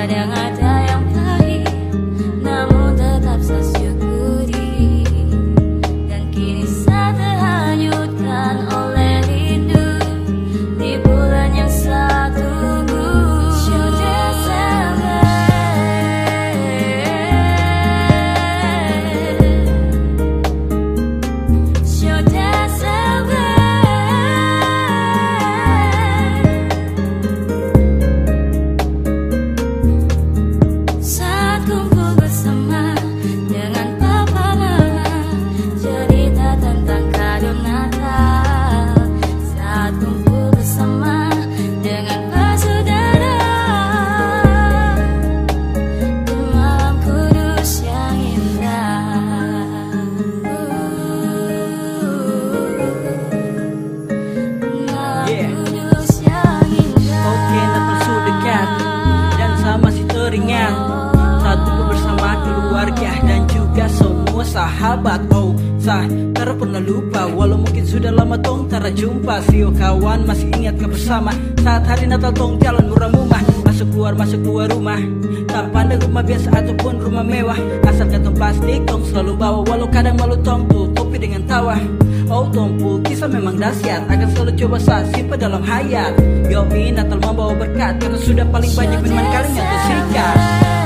kadang ada sahabat. Oh sah Tara pernah lupa. Walau mungkin sudah lama tong Tara jumpa. Sio kawan masih ingat bersama Saat hari Natal tong jalan murah mumah Masuk keluar masuk keluar rumah. Tak pandang rumah biasa ataupun rumah mewah. Asal kantong plastik tong selalu bawa. Walau kadang malu tong tutupi dengan tawa. Oh tompu kisah memang dahsyat. Akan selalu coba saat simpan dalam hayat. Yoi Natal membawa berkat. Karena sudah paling banyak minuman kalinya tersikat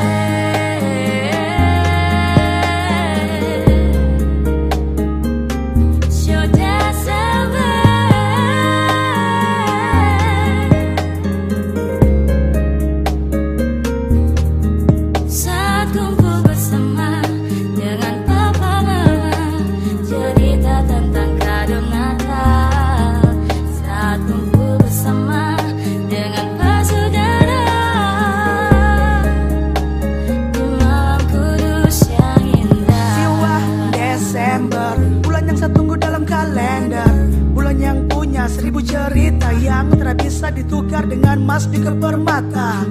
bisa ditukar dengan emas juga permata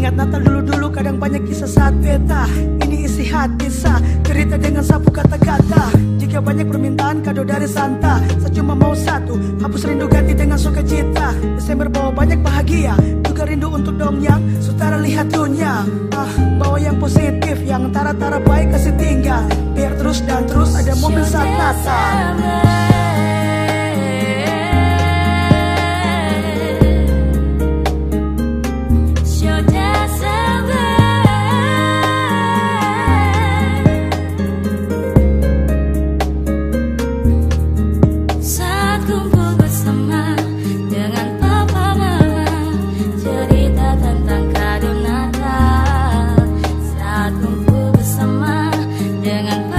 Ingat Natal dulu-dulu kadang banyak kisah saat beta. Ini isi hati sa. Cerita dengan sapu kata-kata. Jika banyak permintaan kado dari Santa. Saya cuma mau satu Hapus rindu ganti dengan sukacita. Desember bawa banyak bahagia Juga rindu untuk dong yang Sutara lihat dunia. Ah, Bawa yang positif Yang tara-tara baik kasih tinggal. Biar terus dan terus ada momen saat Natal 边啊